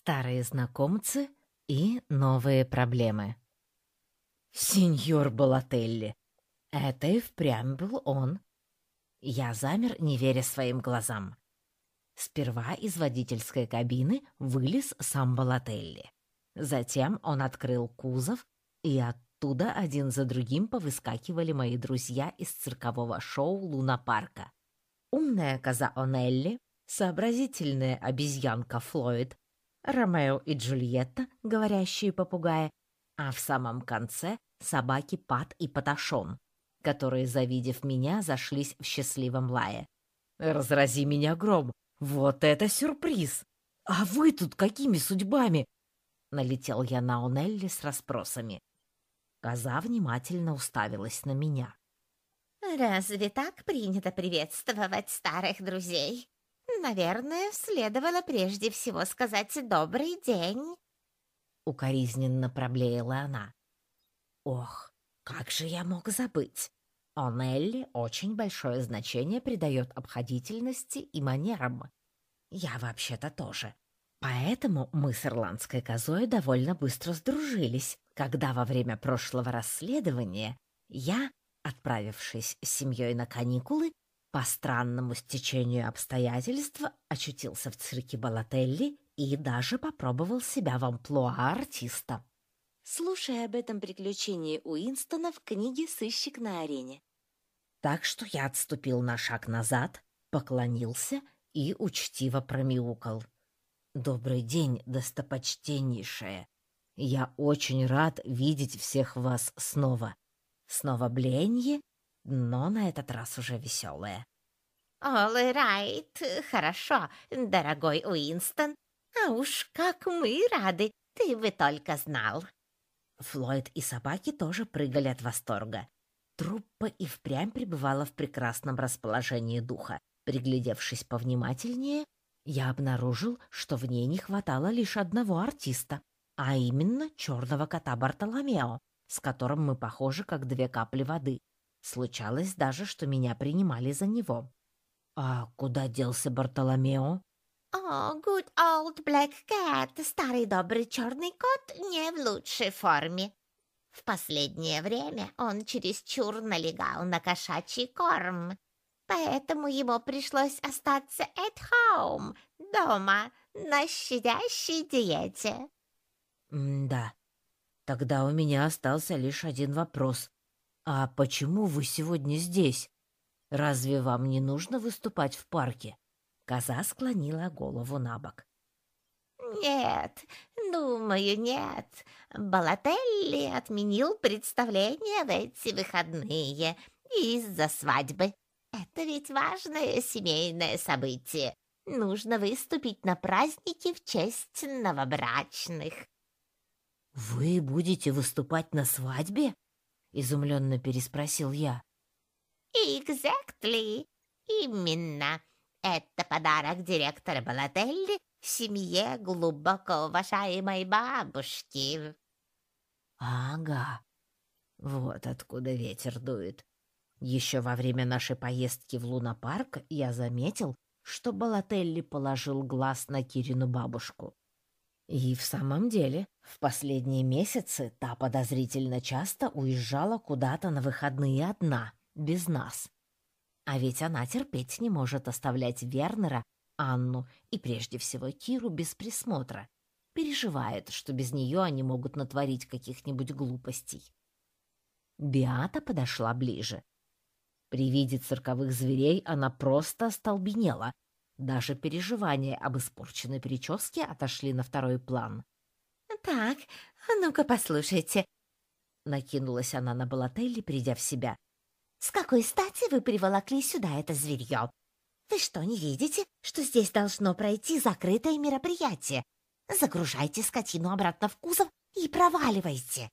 Старые знакомцы и новые проблемы. Сеньор Балателли. Это и впрямь был он. Я замер, не веря своим глазам. Сперва из водительской кабины вылез сам Балателли. Затем он открыл кузов, и оттуда один за другим повыскакивали мои друзья из циркового шоу «Луна-парка». Умная коза Онелли, сообразительная обезьянка Флойд, Ромео и Джульетта, говорящие попугаи, а в самом конце собаки Пат и Паташон, которые, завидев меня, зашлись в счастливом лае. «Разрази меня гром! Вот это сюрприз! А вы тут какими судьбами?» Налетел я на Онелли с расспросами. Коза внимательно уставилась на меня. «Разве так принято приветствовать старых друзей? Наверное, следовало прежде всего сказать «добрый день». Укоризненно проблеяла она. Ох, как же я мог забыть? Онелли очень большое значение придает обходительности и манерам. Я вообще-то тоже. Поэтому мы с ирландской козой довольно быстро сдружились, когда во время прошлого расследования я, отправившись с семьей на каникулы, по странному стечению обстоятельств очутился в цирке Балателли и даже попробовал себя в амплуа артиста. Слушай об этом приключении Уинстона в книге «Сыщик на арене». Так что я отступил на шаг назад, поклонился и учтиво промяукал. «Добрый день, достопочтеннейшая. Я очень рад видеть всех вас снова. Снова бленье но на этот раз уже веселая. «All right, хорошо, дорогой Уинстон. А уж как мы рады, ты бы только знал». Флойд и собаки тоже прыгали от восторга. Труппа и впрямь пребывала в прекрасном расположении духа. Приглядевшись повнимательнее, я обнаружил, что в ней не хватало лишь одного артиста, а именно черного кота Бартоломео, с которым мы похожи как две капли воды. Случалось даже, что меня принимали за него. А куда делся Бартоломео? О, good old black cat, старый добрый черный кот, не в лучшей форме. В последнее время он чересчур налегал на кошачий корм, поэтому ему пришлось остаться at home, дома, на щадящей диете. М-да, тогда у меня остался лишь один вопрос. «А почему вы сегодня здесь? Разве вам не нужно выступать в парке?» Коза склонила голову на бок. «Нет, думаю, нет. Балателли отменил представление в эти выходные из-за свадьбы. Это ведь важное семейное событие. Нужно выступить на празднике в честь новобрачных». «Вы будете выступать на свадьбе?» — изумленно переспросил я. «Exactly. Именно. Это подарок директора Балателли семье глубоко уважаемой бабушки». «Ага. Вот откуда ветер дует. Еще во время нашей поездки в лунопарк я заметил, что Балателли положил глаз на Кирину бабушку. И в самом деле, в последние месяцы та подозрительно часто уезжала куда-то на выходные одна, без нас. А ведь она терпеть не может оставлять Вернера, Анну и прежде всего Киру без присмотра. Переживает, что без нее они могут натворить каких-нибудь глупостей. Биата подошла ближе. При виде цирковых зверей она просто остолбенела — даже переживания об испорченной прическе отошли на второй план. «Так, а ну-ка послушайте», — накинулась она на Балателли, придя в себя. «С какой стати вы приволокли сюда это зверье? Вы что, не видите, что здесь должно пройти закрытое мероприятие? Загружайте скотину обратно в кузов и проваливайте!»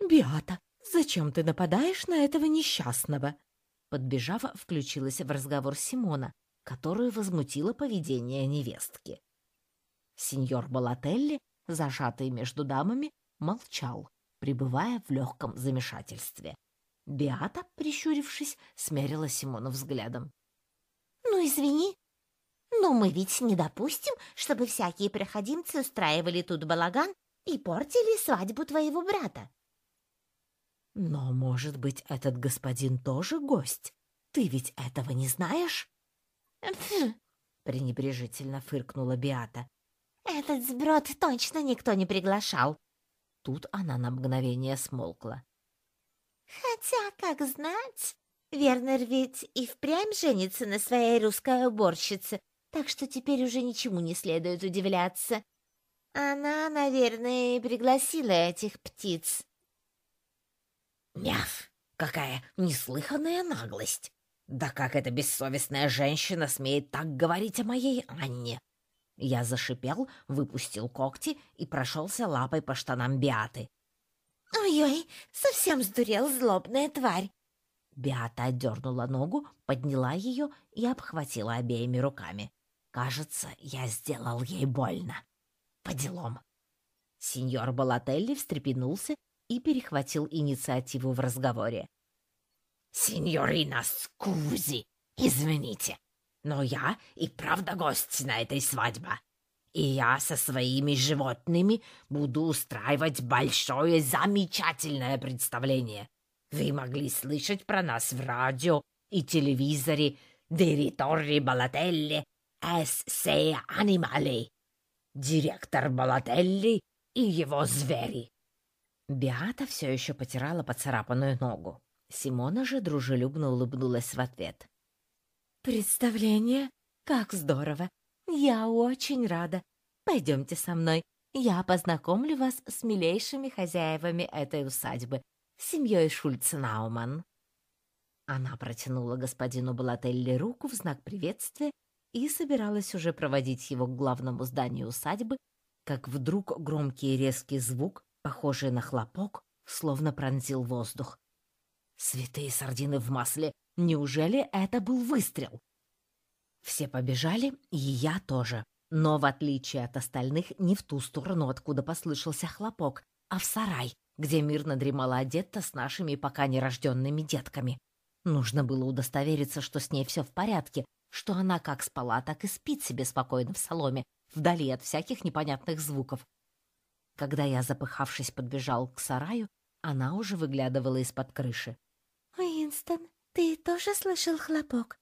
«Биата, зачем ты нападаешь на этого несчастного?» Подбежав, включилась в разговор Симона, которую возмутило поведение невестки. Сеньор Балателли, зажатый между дамами, молчал, пребывая в легком замешательстве. Биата, прищурившись, смерила Симона взглядом. «Ну, извини, но мы ведь не допустим, чтобы всякие проходимцы устраивали тут балаган и портили свадьбу твоего брата. Но, может быть, этот господин тоже гость? Ты ведь этого не знаешь? Фу, пренебрежительно фыркнула Биата. этот сброд точно никто не приглашал. Тут она на мгновение смолкла. Хотя, как знать, Вернер ведь и впрямь женится на своей русской уборщице, так что теперь уже ничему не следует удивляться. Она, наверное, пригласила этих птиц. Няв! Какая неслыханная наглость! Да как эта бессовестная женщина смеет так говорить о моей Анне? Я зашипел, выпустил когти и прошелся лапой по штанам Биаты. «Ой-ой, совсем сдурел злобная тварь!» Биата отдернула ногу, подняла ее и обхватила обеими руками. Кажется, я сделал ей больно. По делам. Сеньор Балателли встрепенулся и перехватил инициативу в разговоре. «Сеньорина Скузи, извините, но я и правда гость на этой свадьбе, и я со своими животными буду устраивать большое замечательное представление. Вы могли слышать про нас в радио и телевизоре «Диритори Балателли эс се анимали», «Директор Балателли и его звери». Биата все еще потирала поцарапанную ногу. Симона же дружелюбно улыбнулась в ответ. «Представление? Как здорово! Я очень рада. Пойдемте со мной. Я познакомлю вас с милейшими хозяевами этой усадьбы, семьей Шульц-Науман». Она протянула господину Балателли руку в знак приветствия и собиралась уже проводить его к главному зданию усадьбы, как вдруг громкий резкий звук, похожий на хлопок, словно пронзил воздух. Святые сардины в масле! Неужели это был выстрел? Все побежали, и я тоже. Но, в отличие от остальных, не в ту сторону, откуда послышался хлопок, а в сарай, где мирно дремала одетта с нашими пока нерожденными детками. Нужно было удостовериться, что с ней все в порядке, что она как спала, так и спит себе спокойно в соломе, вдали от всяких непонятных звуков. Когда я, запыхавшись, подбежал к сараю, она уже выглядывала из-под крыши. «Уинстон, ты тоже слышал хлопок?»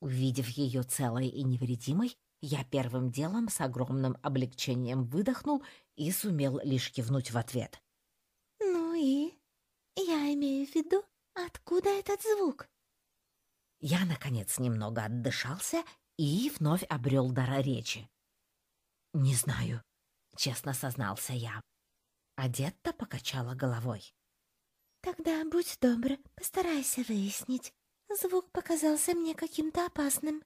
Увидев ее целой и невредимой, я первым делом с огромным облегчением выдохнул и сумел лишь кивнуть в ответ. «Ну и? Я имею в виду, откуда этот звук?» Я, наконец, немного отдышался и вновь обрел дар речи. «Не знаю», — честно сознался я. Адетта покачала головой. «Тогда будь добр, постарайся выяснить. Звук показался мне каким-то опасным».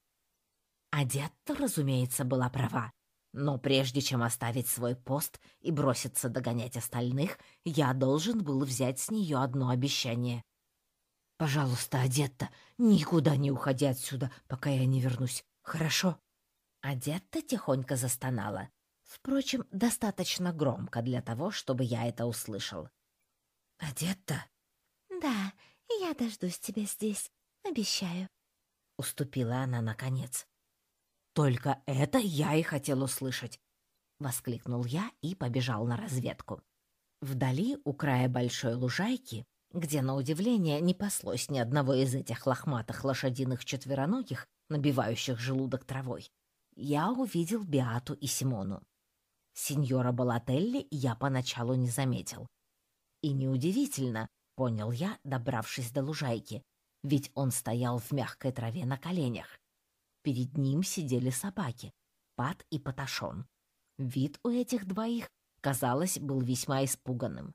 Адетта, разумеется, была права. Но прежде чем оставить свой пост и броситься догонять остальных, я должен был взять с нее одно обещание. «Пожалуйста, Адетта, никуда не уходи отсюда, пока я не вернусь, хорошо?» Адетта тихонько застонала. Впрочем, достаточно громко для того, чтобы я это услышал. «Адетта?» «Да, я дождусь тебя здесь, обещаю», — уступила она наконец. «Только это я и хотел услышать!» — воскликнул я и побежал на разведку. Вдали, у края большой лужайки, где, на удивление, не паслось ни одного из этих лохматых лошадиных четвероногих, набивающих желудок травой, я увидел Биату и Симону. Сеньора Балателли я поначалу не заметил. И неудивительно, понял я, добравшись до лужайки, ведь он стоял в мягкой траве на коленях. Перед ним сидели собаки, Пат и Паташон. Вид у этих двоих, казалось, был весьма испуганным.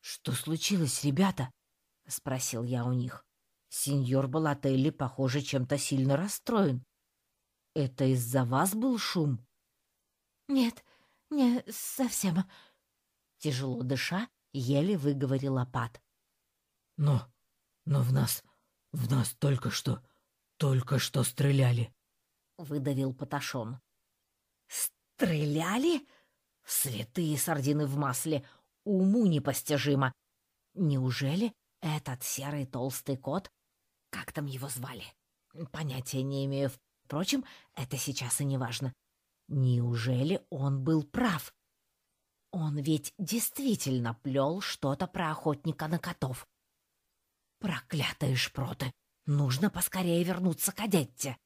«Что случилось, ребята?» — спросил я у них. «Сеньор Балателли, похоже, чем-то сильно расстроен. Это из-за вас был шум?» «Нет, не совсем», — тяжело дыша, еле выговорила Пат. «Но, но в нас, в нас только что, только что стреляли», — выдавил Паташон. «Стреляли? Святые сардины в масле! Уму непостижимо! Неужели этот серый толстый кот, как там его звали? Понятия не имею, Впрочем, это сейчас и не важно. Неужели он был прав? Он ведь действительно плел что-то про охотника на котов. Проклятые шпроты! Нужно поскорее вернуться к Адетте.